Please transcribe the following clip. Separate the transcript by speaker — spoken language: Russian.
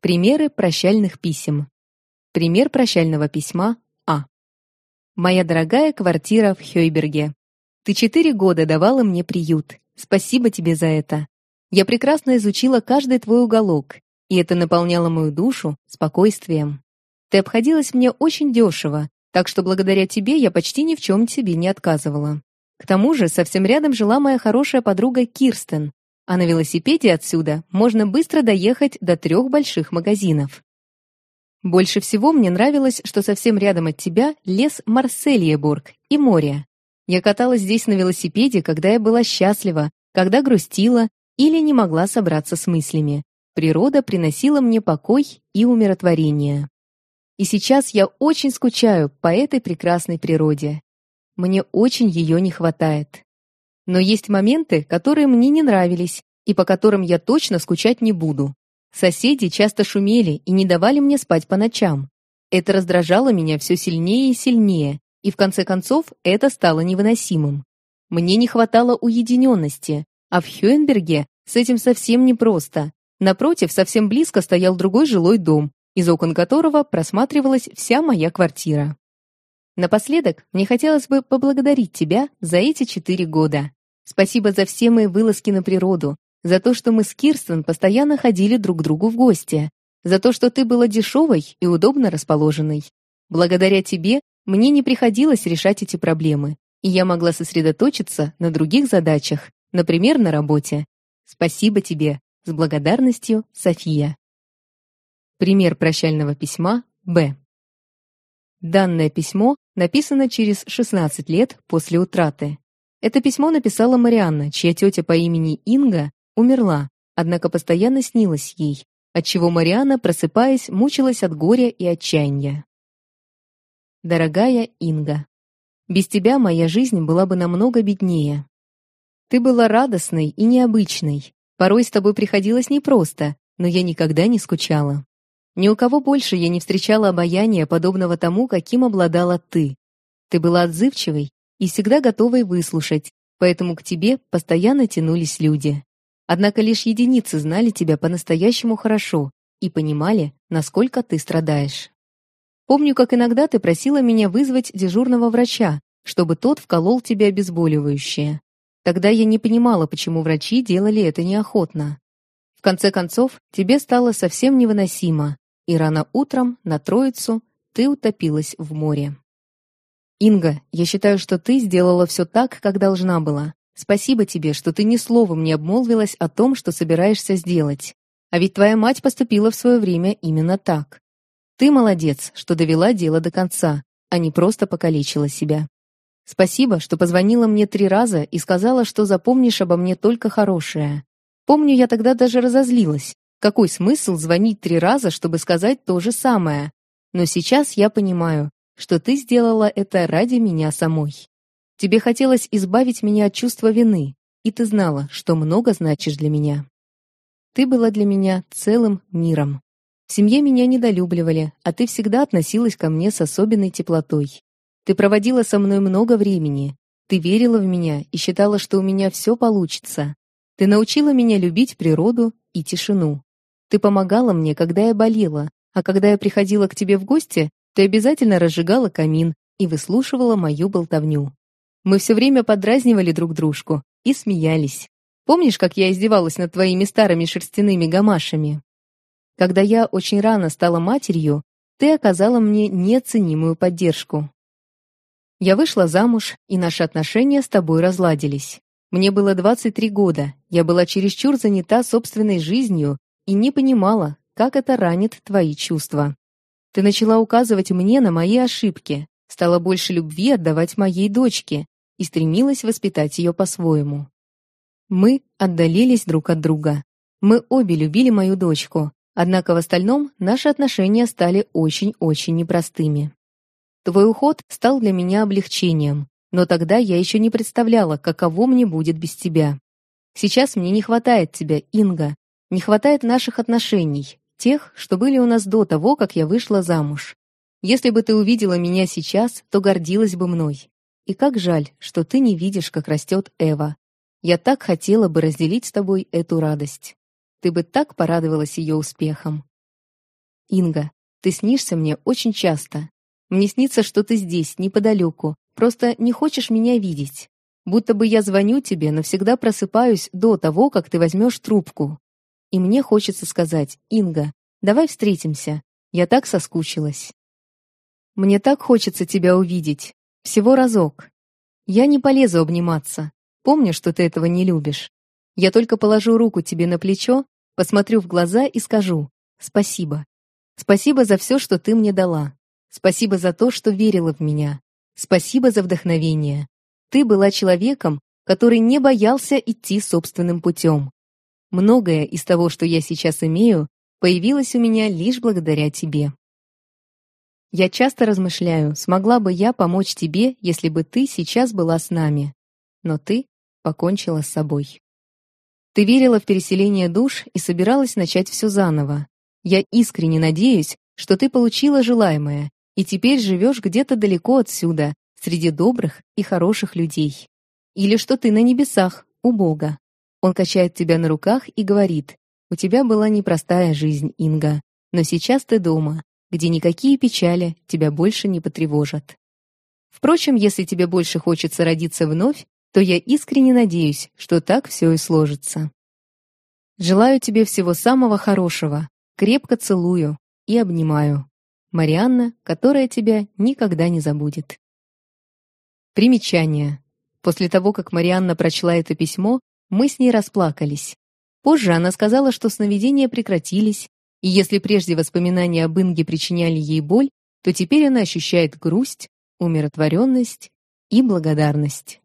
Speaker 1: Примеры прощальных писем. Пример прощального письма А. «Моя дорогая квартира в Хёйберге. Ты четыре года давала мне приют. Спасибо тебе за это. Я прекрасно изучила каждый твой уголок, и это наполняло мою душу спокойствием. Ты обходилась мне очень дешево, так что благодаря тебе я почти ни в чем тебе не отказывала. К тому же совсем рядом жила моя хорошая подруга Кирстен, а на велосипеде отсюда можно быстро доехать до трех больших магазинов. Больше всего мне нравилось, что совсем рядом от тебя лес Марсельебург и море. Я каталась здесь на велосипеде, когда я была счастлива, когда грустила или не могла собраться с мыслями. Природа приносила мне покой и умиротворение. И сейчас я очень скучаю по этой прекрасной природе. Мне очень ее не хватает но есть моменты, которые мне не нравились и по которым я точно скучать не буду. Соседи часто шумели и не давали мне спать по ночам. Это раздражало меня все сильнее и сильнее, и в конце концов это стало невыносимым. Мне не хватало уединенности, а в Хюенберге с этим совсем непросто. Напротив, совсем близко стоял другой жилой дом, из окон которого просматривалась вся моя квартира. Напоследок, мне хотелось бы поблагодарить тебя за эти четыре года. Спасибо за все мои вылазки на природу, за то, что мы с Кирстен постоянно ходили друг к другу в гости, за то, что ты была дешевой и удобно расположенной. Благодаря тебе мне не приходилось решать эти проблемы, и я могла сосредоточиться на других задачах, например, на работе. Спасибо тебе. С благодарностью, София. Пример прощального письма Б. Данное письмо написано через 16 лет после утраты. Это письмо написала Марианна, чья тетя по имени Инга умерла, однако постоянно снилась ей, отчего Марианна, просыпаясь, мучилась от горя и отчаяния. «Дорогая Инга, без тебя моя жизнь была бы намного беднее. Ты была радостной и необычной. Порой с тобой приходилось непросто, но я никогда не скучала. Ни у кого больше я не встречала обаяния, подобного тому, каким обладала ты. Ты была отзывчивой и всегда готовой выслушать, поэтому к тебе постоянно тянулись люди. Однако лишь единицы знали тебя по-настоящему хорошо и понимали, насколько ты страдаешь. Помню, как иногда ты просила меня вызвать дежурного врача, чтобы тот вколол тебе обезболивающее. Тогда я не понимала, почему врачи делали это неохотно. В конце концов, тебе стало совсем невыносимо, и рано утром, на Троицу, ты утопилась в море. Инга, я считаю, что ты сделала все так, как должна была. Спасибо тебе, что ты ни словом не обмолвилась о том, что собираешься сделать. А ведь твоя мать поступила в свое время именно так. Ты молодец, что довела дело до конца, а не просто покалечила себя. Спасибо, что позвонила мне три раза и сказала, что запомнишь обо мне только хорошее. Помню, я тогда даже разозлилась. Какой смысл звонить три раза, чтобы сказать то же самое? Но сейчас я понимаю, что ты сделала это ради меня самой. Тебе хотелось избавить меня от чувства вины, и ты знала, что много значишь для меня. Ты была для меня целым миром. В семье меня недолюбливали, а ты всегда относилась ко мне с особенной теплотой. Ты проводила со мной много времени. Ты верила в меня и считала, что у меня все получится. Ты научила меня любить природу и тишину. Ты помогала мне, когда я болела, а когда я приходила к тебе в гости, ты обязательно разжигала камин и выслушивала мою болтовню. Мы все время подразнивали друг дружку и смеялись. Помнишь, как я издевалась над твоими старыми шерстяными гамашами? Когда я очень рано стала матерью, ты оказала мне неоценимую поддержку. Я вышла замуж, и наши отношения с тобой разладились. Мне было 23 года, я была чересчур занята собственной жизнью и не понимала, как это ранит твои чувства. Ты начала указывать мне на мои ошибки, стала больше любви отдавать моей дочке и стремилась воспитать ее по-своему. Мы отдалились друг от друга. Мы обе любили мою дочку, однако в остальном наши отношения стали очень-очень непростыми. Твой уход стал для меня облегчением, но тогда я еще не представляла, каково мне будет без тебя. Сейчас мне не хватает тебя, Инга, не хватает наших отношений, тех, что были у нас до того, как я вышла замуж. Если бы ты увидела меня сейчас, то гордилась бы мной. И как жаль, что ты не видишь, как растет Эва. Я так хотела бы разделить с тобой эту радость. Ты бы так порадовалась ее успехом. Инга, ты снишься мне очень часто. Мне снится, что ты здесь, неподалеку, просто не хочешь меня видеть. Будто бы я звоню тебе, но всегда просыпаюсь до того, как ты возьмешь трубку. И мне хочется сказать, Инга, давай встретимся. Я так соскучилась. Мне так хочется тебя увидеть. Всего разок. Я не полезу обниматься. Помню, что ты этого не любишь. Я только положу руку тебе на плечо, посмотрю в глаза и скажу «Спасибо». Спасибо за все, что ты мне дала. Спасибо за то, что верила в меня. Спасибо за вдохновение. Ты была человеком, который не боялся идти собственным путем. Многое из того, что я сейчас имею, появилось у меня лишь благодаря тебе. Я часто размышляю, смогла бы я помочь тебе, если бы ты сейчас была с нами. Но ты покончила с собой. Ты верила в переселение душ и собиралась начать все заново. Я искренне надеюсь, что ты получила желаемое и теперь живешь где-то далеко отсюда, среди добрых и хороших людей. Или что ты на небесах, у Бога. Он качает тебя на руках и говорит, «У тебя была непростая жизнь, Инга, но сейчас ты дома, где никакие печали тебя больше не потревожат». Впрочем, если тебе больше хочется родиться вновь, то я искренне надеюсь, что так все и сложится. Желаю тебе всего самого хорошего, крепко целую и обнимаю. Марианна, которая тебя никогда не забудет. Примечание. После того, как Марианна прочла это письмо, мы с ней расплакались. Позже она сказала, что сновидения прекратились, и если прежде воспоминания об Инге причиняли ей боль, то теперь она ощущает грусть, умиротворенность и благодарность.